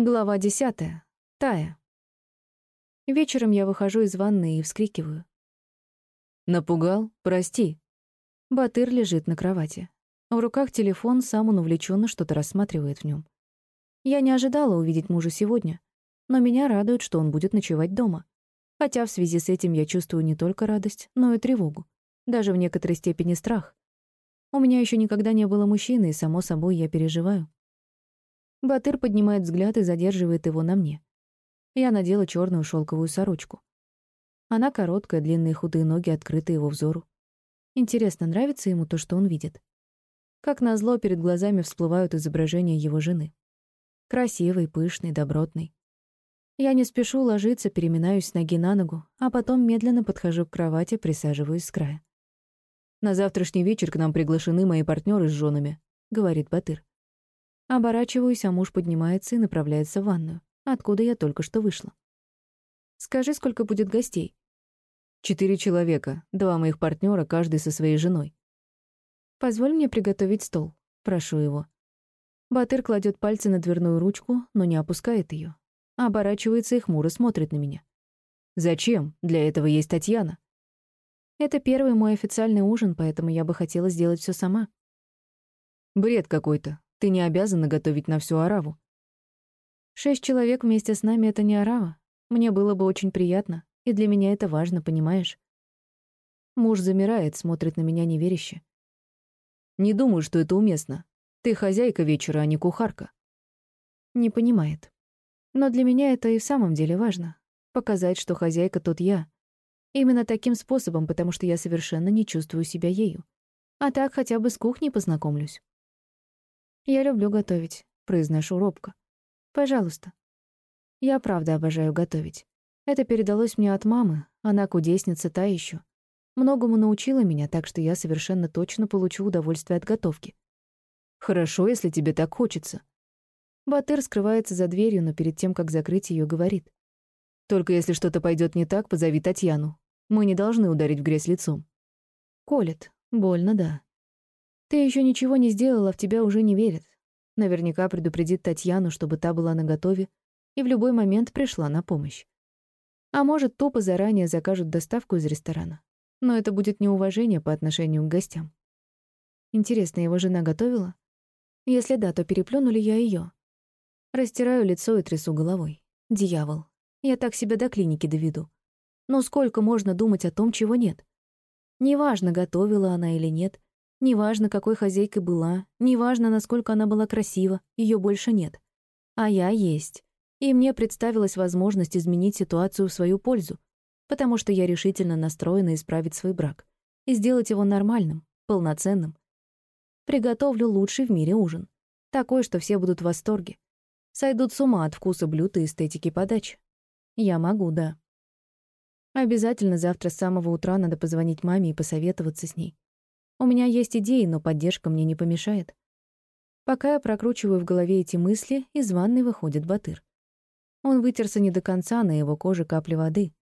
Глава десятая. Тая. Вечером я выхожу из ванны и вскрикиваю. «Напугал? Прости». Батыр лежит на кровати. В руках телефон, сам он увлеченно что-то рассматривает в нем. Я не ожидала увидеть мужа сегодня, но меня радует, что он будет ночевать дома. Хотя в связи с этим я чувствую не только радость, но и тревогу. Даже в некоторой степени страх. У меня еще никогда не было мужчины, и, само собой, я переживаю. Батыр поднимает взгляд и задерживает его на мне. Я надела черную шелковую сорочку. Она короткая, длинные худые ноги открыты его взору. Интересно, нравится ему то, что он видит? Как назло, перед глазами всплывают изображения его жены. Красивый, пышный, добротный. Я не спешу ложиться, переминаюсь с ноги на ногу, а потом медленно подхожу к кровати, присаживаюсь с края. «На завтрашний вечер к нам приглашены мои партнеры с женами», — говорит Батыр. Оборачиваюсь, а муж поднимается и направляется в ванную, откуда я только что вышла. «Скажи, сколько будет гостей?» «Четыре человека, два моих партнера, каждый со своей женой». «Позволь мне приготовить стол», — прошу его. Батыр кладет пальцы на дверную ручку, но не опускает ее. Оборачивается и хмуро смотрит на меня. «Зачем? Для этого есть Татьяна». «Это первый мой официальный ужин, поэтому я бы хотела сделать все сама». «Бред какой-то. Ты не обязана готовить на всю ораву. Шесть человек вместе с нами — это не орава. Мне было бы очень приятно, и для меня это важно, понимаешь? Муж замирает, смотрит на меня неверяще. Не думаю, что это уместно. Ты хозяйка вечера, а не кухарка. Не понимает. Но для меня это и в самом деле важно. Показать, что хозяйка тут я. Именно таким способом, потому что я совершенно не чувствую себя ею. А так хотя бы с кухней познакомлюсь. «Я люблю готовить», — произношу робко. «Пожалуйста». Я правда обожаю готовить. Это передалось мне от мамы, она кудесница та еще. Многому научила меня, так что я совершенно точно получу удовольствие от готовки. «Хорошо, если тебе так хочется». Батыр скрывается за дверью, но перед тем, как закрыть ее, говорит. «Только если что-то пойдет не так, позови Татьяну. Мы не должны ударить в грязь лицом». Колет. Больно, да. Ты еще ничего не сделала, в тебя уже не верят. Наверняка предупредит Татьяну, чтобы та была наготове и в любой момент пришла на помощь. А может, тупо заранее закажут доставку из ресторана. Но это будет неуважение по отношению к гостям. Интересно, его жена готовила? Если да, то переплюну ли я ее? Растираю лицо и трясу головой. Дьявол. Я так себя до клиники доведу. Но сколько можно думать о том, чего нет? Неважно, готовила она или нет, Неважно, какой хозяйкой была, неважно, насколько она была красива, ее больше нет. А я есть. И мне представилась возможность изменить ситуацию в свою пользу, потому что я решительно настроена исправить свой брак и сделать его нормальным, полноценным. Приготовлю лучший в мире ужин. Такой, что все будут в восторге. Сойдут с ума от вкуса блюд и эстетики подачи. Я могу, да. Обязательно завтра с самого утра надо позвонить маме и посоветоваться с ней. У меня есть идеи, но поддержка мне не помешает. Пока я прокручиваю в голове эти мысли, из ванной выходит Батыр. Он вытерся не до конца, на его коже капли воды.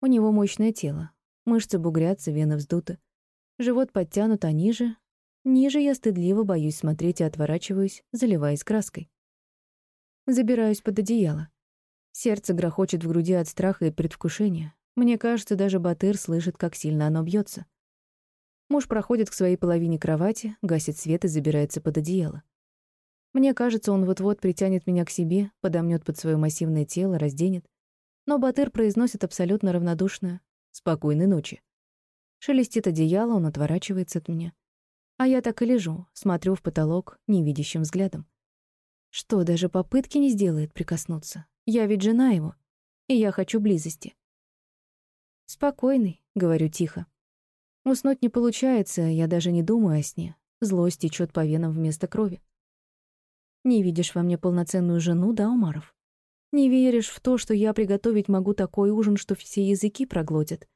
У него мощное тело. Мышцы бугрятся, вены вздуты. Живот подтянут, а ниже... Ниже я стыдливо боюсь смотреть и отворачиваюсь, заливаясь краской. Забираюсь под одеяло. Сердце грохочет в груди от страха и предвкушения. Мне кажется, даже Батыр слышит, как сильно оно бьется. Муж проходит к своей половине кровати, гасит свет и забирается под одеяло. Мне кажется, он вот-вот притянет меня к себе, подомнет под свое массивное тело, разденет. Но Батыр произносит абсолютно равнодушно «Спокойной ночи». Шелестит одеяло, он отворачивается от меня. А я так и лежу, смотрю в потолок невидящим взглядом. Что, даже попытки не сделает прикоснуться? Я ведь жена его, и я хочу близости. «Спокойный», — говорю тихо. Уснуть не получается, я даже не думаю о сне. Злость течет по венам вместо крови. Не видишь во мне полноценную жену, да, Умаров? Не веришь в то, что я приготовить могу такой ужин, что все языки проглотят?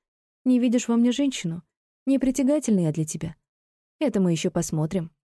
Не видишь во мне женщину? Не притягательный я для тебя? Это мы еще посмотрим.